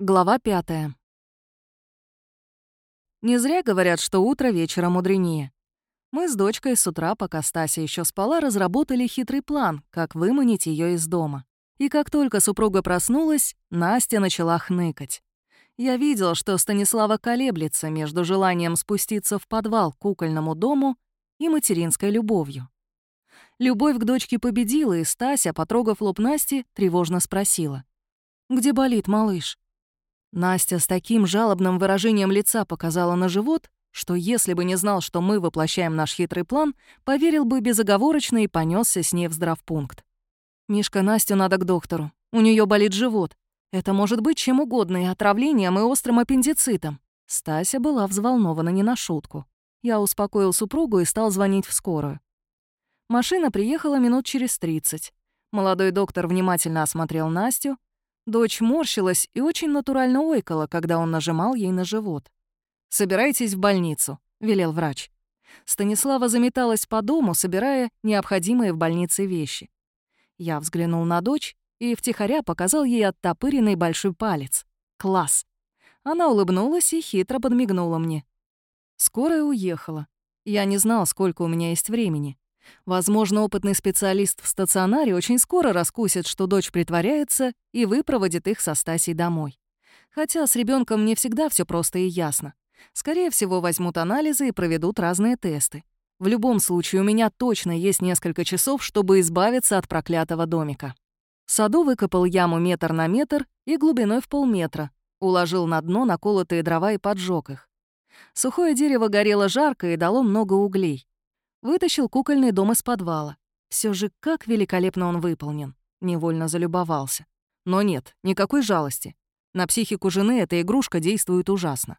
Глава пятая. Не зря говорят, что утро вечера мудренее. Мы с дочкой с утра, пока Стася еще спала, разработали хитрый план, как выманить ее из дома. И как только супруга проснулась, Настя начала хныкать. Я видел, что Станислава колеблется между желанием спуститься в подвал к кукольному дому и материнской любовью. Любовь к дочке победила, и Стася, потрогав лоб Насти, тревожно спросила. «Где болит малыш?» Настя с таким жалобным выражением лица показала на живот, что если бы не знал, что мы воплощаем наш хитрый план, поверил бы безоговорочно и понесся с ней в здравпункт. «Мишка, Настю надо к доктору. У нее болит живот. Это может быть чем угодно, и отравлением, и острым аппендицитом». Стася была взволнована не на шутку. Я успокоил супругу и стал звонить в скорую. Машина приехала минут через 30. Молодой доктор внимательно осмотрел Настю. Дочь морщилась и очень натурально ойкала, когда он нажимал ей на живот. «Собирайтесь в больницу», — велел врач. Станислава заметалась по дому, собирая необходимые в больнице вещи. Я взглянул на дочь и втихаря показал ей оттопыренный большой палец. «Класс!» Она улыбнулась и хитро подмигнула мне. Скорая уехала. Я не знал, сколько у меня есть времени. Возможно, опытный специалист в стационаре очень скоро раскусит, что дочь притворяется, и выпроводит их со Стасей домой. Хотя с ребенком не всегда все просто и ясно. Скорее всего, возьмут анализы и проведут разные тесты. В любом случае, у меня точно есть несколько часов, чтобы избавиться от проклятого домика. В саду выкопал яму метр на метр и глубиной в полметра, уложил на дно наколотые дрова и поджег их. Сухое дерево горело жарко и дало много углей. Вытащил кукольный дом из подвала. Все же как великолепно он выполнен. Невольно залюбовался. Но нет, никакой жалости. На психику жены эта игрушка действует ужасно.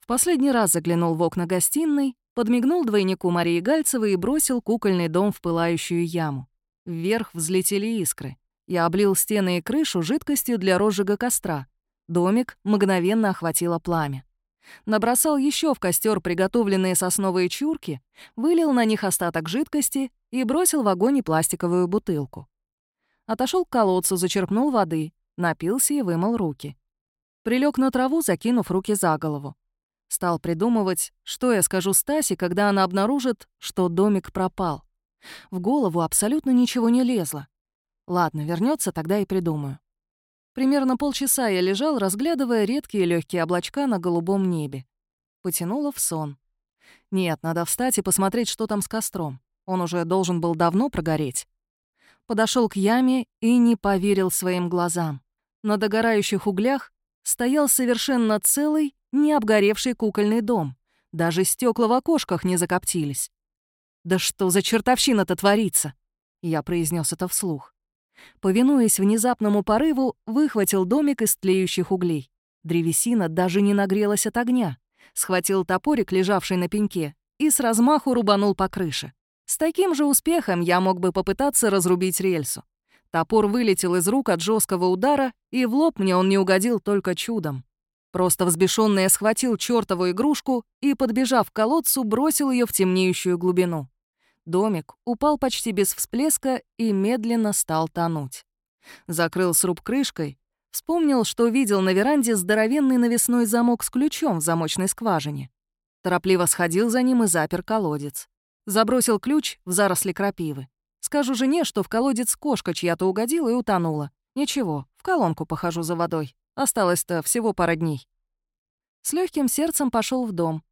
В последний раз заглянул в окна гостиной, подмигнул двойнику Марии Гальцевой и бросил кукольный дом в пылающую яму. Вверх взлетели искры. Я облил стены и крышу жидкостью для розжига костра. Домик мгновенно охватило пламя. Набросал еще в костер приготовленные сосновые чурки, вылил на них остаток жидкости и бросил в огонь пластиковую бутылку. Отошел к колодцу, зачерпнул воды, напился и вымыл руки. Прилег на траву, закинув руки за голову. Стал придумывать, что я скажу Стасе, когда она обнаружит, что домик пропал. В голову абсолютно ничего не лезло. Ладно, вернется, тогда и придумаю. Примерно полчаса я лежал, разглядывая редкие легкие облачка на голубом небе. Потянуло в сон. Нет, надо встать и посмотреть, что там с костром. Он уже должен был давно прогореть. Подошел к яме и не поверил своим глазам. На догорающих углях стоял совершенно целый, не обгоревший кукольный дом. Даже стекла в окошках не закоптились. «Да что за чертовщина-то творится?» Я произнес это вслух. Повинуясь внезапному порыву, выхватил домик из тлеющих углей. Древесина даже не нагрелась от огня. Схватил топорик, лежавший на пеньке, и с размаху рубанул по крыше. С таким же успехом я мог бы попытаться разрубить рельсу. Топор вылетел из рук от жесткого удара, и в лоб мне он не угодил только чудом. Просто взбешённый я схватил чёртову игрушку и, подбежав к колодцу, бросил ее в темнеющую глубину. Домик упал почти без всплеска и медленно стал тонуть. Закрыл сруб крышкой, вспомнил, что видел на веранде здоровенный навесной замок с ключом в замочной скважине. Торопливо сходил за ним и запер колодец. Забросил ключ в заросли крапивы. Скажу жене, что в колодец кошка чья-то угодила и утонула. Ничего, в колонку похожу за водой. Осталось-то всего пара дней. С легким сердцем пошел в дом.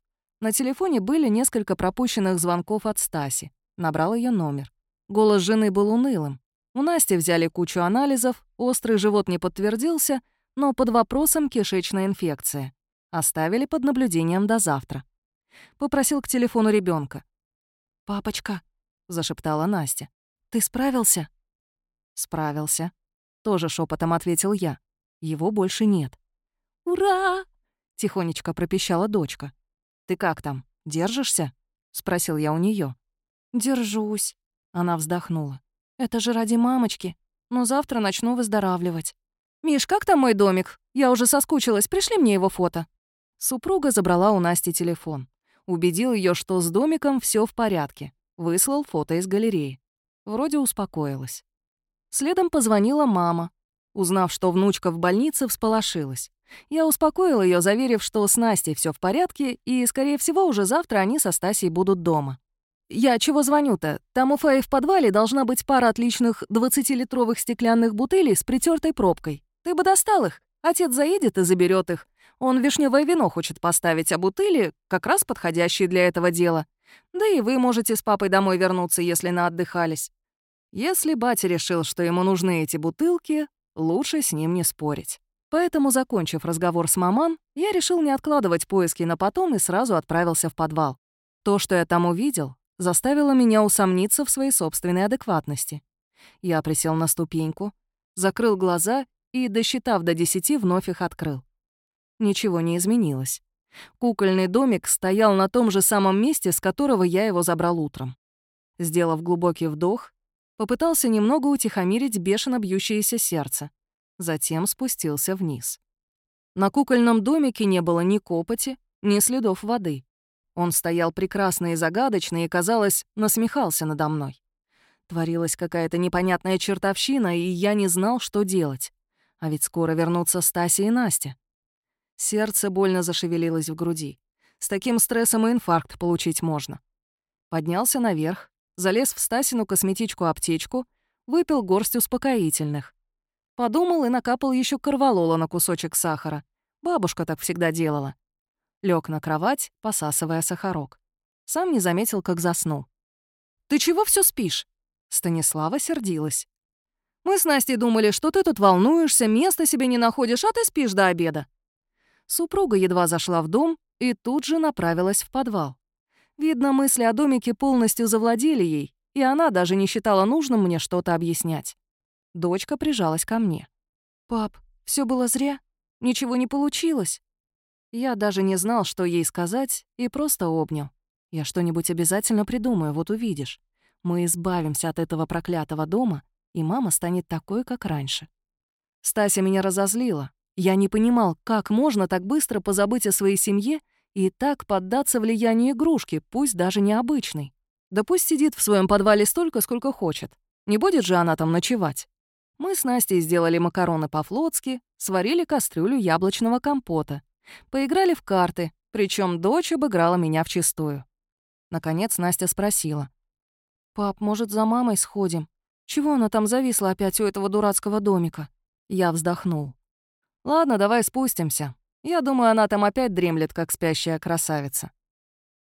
На телефоне были несколько пропущенных звонков от Стаси. Набрал ее номер. Голос жены был унылым. У Насти взяли кучу анализов, острый живот не подтвердился, но под вопросом кишечная инфекция. Оставили под наблюдением до завтра. Попросил к телефону ребенка. «Папочка», — зашептала Настя, — «ты справился?» «Справился», — тоже шепотом ответил я. «Его больше нет». «Ура!» — тихонечко пропищала дочка. «Ты как там, держишься?» — спросил я у нее. «Держусь», — она вздохнула. «Это же ради мамочки. Но завтра начну выздоравливать». «Миш, как там мой домик? Я уже соскучилась, пришли мне его фото». Супруга забрала у Насти телефон. Убедил ее, что с домиком все в порядке. Выслал фото из галереи. Вроде успокоилась. Следом позвонила мама. Узнав, что внучка в больнице, всполошилась. Я успокоил ее, заверив, что с Настей все в порядке, и, скорее всего, уже завтра они со Стасей будут дома. «Я чего звоню-то? Там у Фаи в подвале должна быть пара отличных 20-литровых стеклянных бутылей с притертой пробкой. Ты бы достал их. Отец заедет и заберет их. Он вишневое вино хочет поставить, а бутыли как раз подходящие для этого дела. Да и вы можете с папой домой вернуться, если наотдыхались. Если батя решил, что ему нужны эти бутылки, лучше с ним не спорить. Поэтому, закончив разговор с маман, я решил не откладывать поиски на потом и сразу отправился в подвал. То, что я там увидел, заставило меня усомниться в своей собственной адекватности. Я присел на ступеньку, закрыл глаза и, досчитав до десяти, вновь их открыл. Ничего не изменилось. Кукольный домик стоял на том же самом месте, с которого я его забрал утром. Сделав глубокий вдох, попытался немного утихомирить бешено бьющееся сердце. Затем спустился вниз. На кукольном домике не было ни копоти, ни следов воды. Он стоял прекрасно и загадочно и, казалось, насмехался надо мной. Творилась какая-то непонятная чертовщина, и я не знал, что делать. А ведь скоро вернутся Стася и Настя. Сердце больно зашевелилось в груди. С таким стрессом и инфаркт получить можно. Поднялся наверх, залез в Стасину косметичку-аптечку, выпил горсть успокоительных. Подумал и накапал еще корвалола на кусочек сахара. Бабушка так всегда делала. Лег на кровать, посасывая сахарок. Сам не заметил, как заснул. «Ты чего все спишь?» Станислава сердилась. «Мы с Настей думали, что ты тут волнуешься, места себе не находишь, а ты спишь до обеда. Супруга едва зашла в дом и тут же направилась в подвал. Видно, мысли о домике полностью завладели ей, и она даже не считала нужным мне что-то объяснять. Дочка прижалась ко мне. «Пап, все было зря? Ничего не получилось?» Я даже не знал, что ей сказать, и просто обнял. «Я что-нибудь обязательно придумаю, вот увидишь. Мы избавимся от этого проклятого дома, и мама станет такой, как раньше». Стася меня разозлила, я не понимал, как можно так быстро позабыть о своей семье и так поддаться влиянию игрушки, пусть даже необычной. Да пусть сидит в своем подвале столько, сколько хочет. Не будет же она там ночевать. Мы с Настей сделали макароны по-флотски, сварили кастрюлю яблочного компота, поиграли в карты, причем дочь обыграла меня вчистую. Наконец Настя спросила. «Пап, может, за мамой сходим? Чего она там зависла опять у этого дурацкого домика?» Я вздохнул. «Ладно, давай спустимся. Я думаю, она там опять дремлет, как спящая красавица».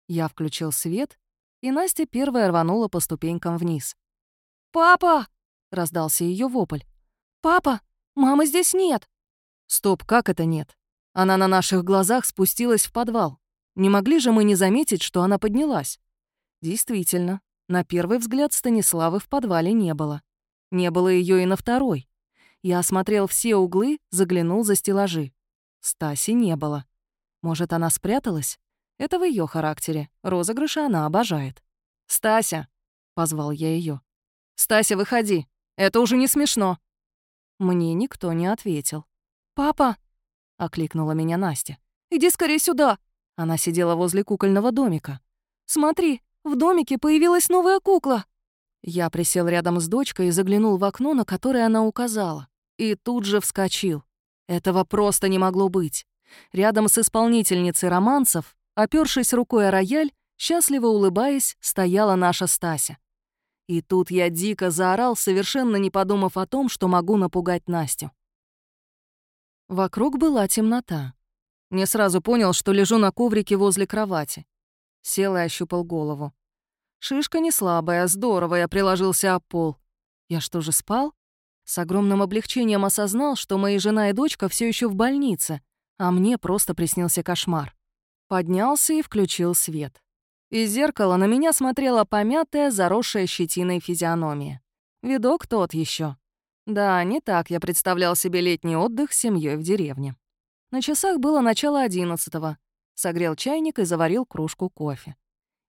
Я включил свет, и Настя первая рванула по ступенькам вниз. «Папа!» — раздался ее вопль. «Папа! Мамы здесь нет!» «Стоп, как это нет? Она на наших глазах спустилась в подвал. Не могли же мы не заметить, что она поднялась?» Действительно, на первый взгляд Станиславы в подвале не было. Не было ее и на второй. Я осмотрел все углы, заглянул за стеллажи. Стаси не было. Может, она спряталась? Это в ее характере. Розыгрыши она обожает. «Стася!» — позвал я ее. «Стася, выходи! Это уже не смешно!» Мне никто не ответил. «Папа!» — окликнула меня Настя. «Иди скорее сюда!» Она сидела возле кукольного домика. «Смотри, в домике появилась новая кукла!» Я присел рядом с дочкой и заглянул в окно, на которое она указала. И тут же вскочил. Этого просто не могло быть. Рядом с исполнительницей романсов, опёршись рукой о рояль, счастливо улыбаясь, стояла наша Стася. И тут я дико заорал, совершенно не подумав о том, что могу напугать Настю. Вокруг была темнота. Не сразу понял, что лежу на коврике возле кровати. Сел и ощупал голову. Шишка не слабая, здорово я приложился об пол. Я что же спал? С огромным облегчением осознал, что мои жена и дочка все еще в больнице, а мне просто приснился кошмар. Поднялся и включил свет. Из зеркала на меня смотрела помятая, заросшая щетиной физиономия. Видок тот еще. Да, не так я представлял себе летний отдых с семьей в деревне. На часах было начало одиннадцатого. Согрел чайник и заварил кружку кофе.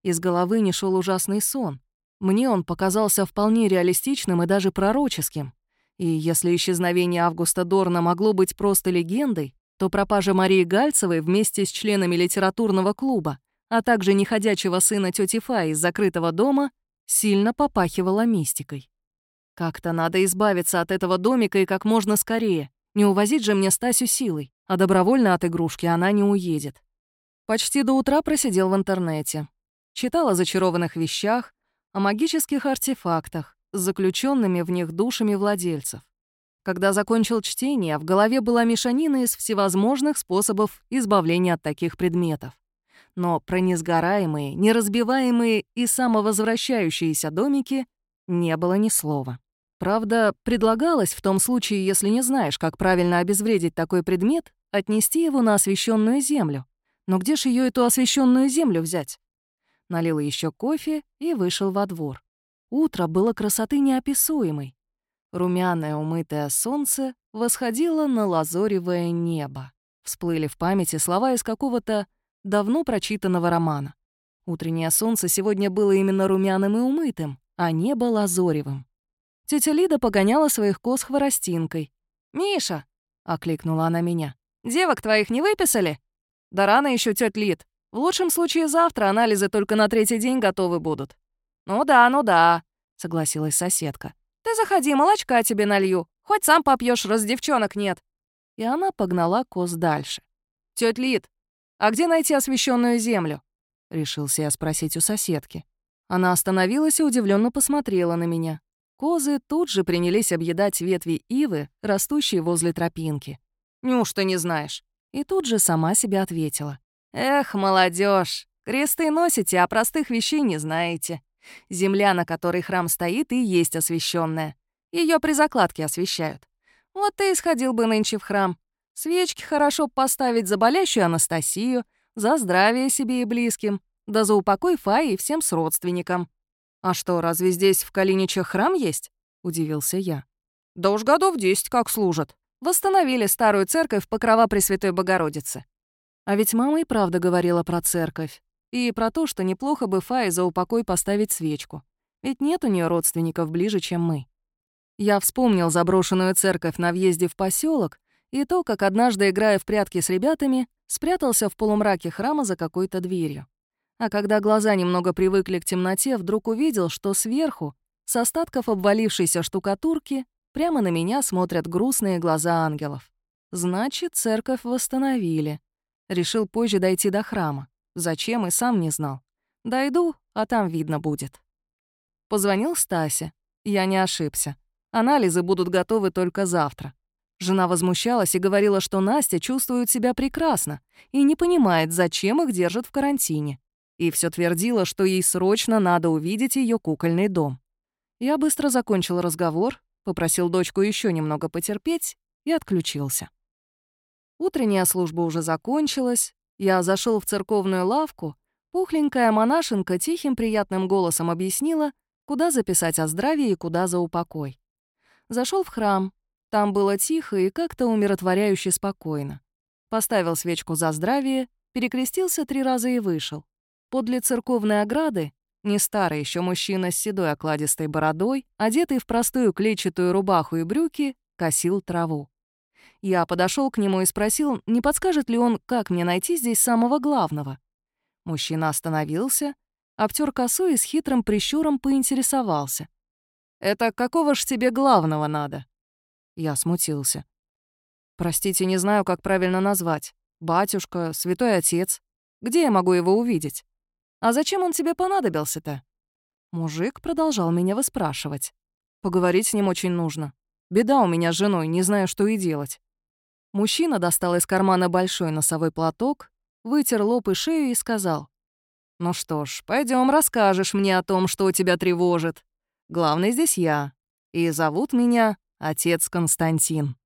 Из головы не шел ужасный сон. Мне он показался вполне реалистичным и даже пророческим. И если исчезновение Августа Дорна могло быть просто легендой, то пропажа Марии Гальцевой вместе с членами литературного клуба, а также неходячего сына тети Фа из закрытого дома, сильно попахивала мистикой. Как-то надо избавиться от этого домика и как можно скорее. Не увозить же мне Стасю силой. а добровольно от игрушки она не уедет. Почти до утра просидел в интернете. Читал о зачарованных вещах, о магических артефактах, с заключенными в них душами владельцев. Когда закончил чтение, в голове была мешанина из всевозможных способов избавления от таких предметов. Но про несгораемые, неразбиваемые и самовозвращающиеся домики не было ни слова. Правда, предлагалось в том случае, если не знаешь, как правильно обезвредить такой предмет, отнести его на освещенную землю. Но где ж ее эту освещенную землю взять? Налил еще кофе и вышел во двор. Утро было красоты неописуемой. Румяное умытое солнце восходило на лазоревое небо. Всплыли в памяти слова из какого-то давно прочитанного романа. Утреннее солнце сегодня было именно румяным и умытым, а небо — лазоревым. Тетя Лида погоняла своих коз хворостинкой. «Миша!» — окликнула она меня. «Девок твоих не выписали?» «Да рано еще, тетя Лид. В лучшем случае завтра анализы только на третий день готовы будут». «Ну да, ну да», — согласилась соседка. «Ты заходи, молочка тебе налью. Хоть сам попьешь, раз девчонок нет». И она погнала коз дальше. «Тёть Лид, а где найти освещенную землю?» — решился я спросить у соседки. Она остановилась и удивленно посмотрела на меня. Козы тут же принялись объедать ветви ивы, растущие возле тропинки. «Неужто не знаешь?» И тут же сама себе ответила. «Эх, молодежь, кресты носите, а простых вещей не знаете. Земля, на которой храм стоит, и есть освященная. Ее при закладке освещают. Вот ты и сходил бы нынче в храм. Свечки хорошо поставить за болящую Анастасию, за здравие себе и близким, да за упокой Фаи и всем с родственникам. «А что, разве здесь в Калиничах храм есть?» — удивился я. «Да уж годов десять как служат. Восстановили старую церковь Покрова Пресвятой Богородицы». А ведь мама и правда говорила про церковь. И про то, что неплохо бы Фае за упокой поставить свечку. Ведь нет у нее родственников ближе, чем мы. Я вспомнил заброшенную церковь на въезде в поселок и то, как однажды, играя в прятки с ребятами, спрятался в полумраке храма за какой-то дверью. А когда глаза немного привыкли к темноте, вдруг увидел, что сверху, с остатков обвалившейся штукатурки, прямо на меня смотрят грустные глаза ангелов. Значит, церковь восстановили. Решил позже дойти до храма. Зачем, и сам не знал. Дойду, а там видно будет. Позвонил Стасе. Я не ошибся. Анализы будут готовы только завтра. Жена возмущалась и говорила, что Настя чувствует себя прекрасно и не понимает, зачем их держат в карантине и все твердила, что ей срочно надо увидеть ее кукольный дом. Я быстро закончил разговор, попросил дочку еще немного потерпеть и отключился. Утренняя служба уже закончилась, я зашел в церковную лавку, пухленькая монашенка тихим приятным голосом объяснила, куда записать о здравии и куда за упокой. Зашел в храм, там было тихо и как-то умиротворяюще спокойно. Поставил свечку за здравие, перекрестился три раза и вышел. Подле церковной ограды не старый еще мужчина с седой окладистой бородой, одетый в простую клетчатую рубаху и брюки, косил траву. Я подошел к нему и спросил, не подскажет ли он, как мне найти здесь самого главного. Мужчина остановился, обтер косу и с хитрым прищуром поинтересовался. «Это какого ж тебе главного надо?» Я смутился. «Простите, не знаю, как правильно назвать. Батюшка, святой отец. Где я могу его увидеть?» «А зачем он тебе понадобился-то?» Мужик продолжал меня выспрашивать. «Поговорить с ним очень нужно. Беда у меня с женой, не знаю, что и делать». Мужчина достал из кармана большой носовой платок, вытер лоб и шею и сказал. «Ну что ж, пойдем расскажешь мне о том, что тебя тревожит. Главный здесь я. И зовут меня отец Константин».